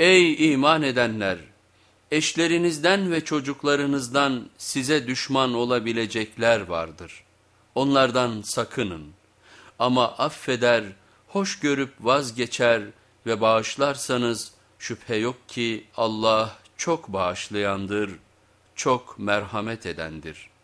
Ey iman edenler! Eşlerinizden ve çocuklarınızdan size düşman olabilecekler vardır. Onlardan sakının. Ama affeder, hoş görüp vazgeçer ve bağışlarsanız şüphe yok ki Allah çok bağışlayandır, çok merhamet edendir.''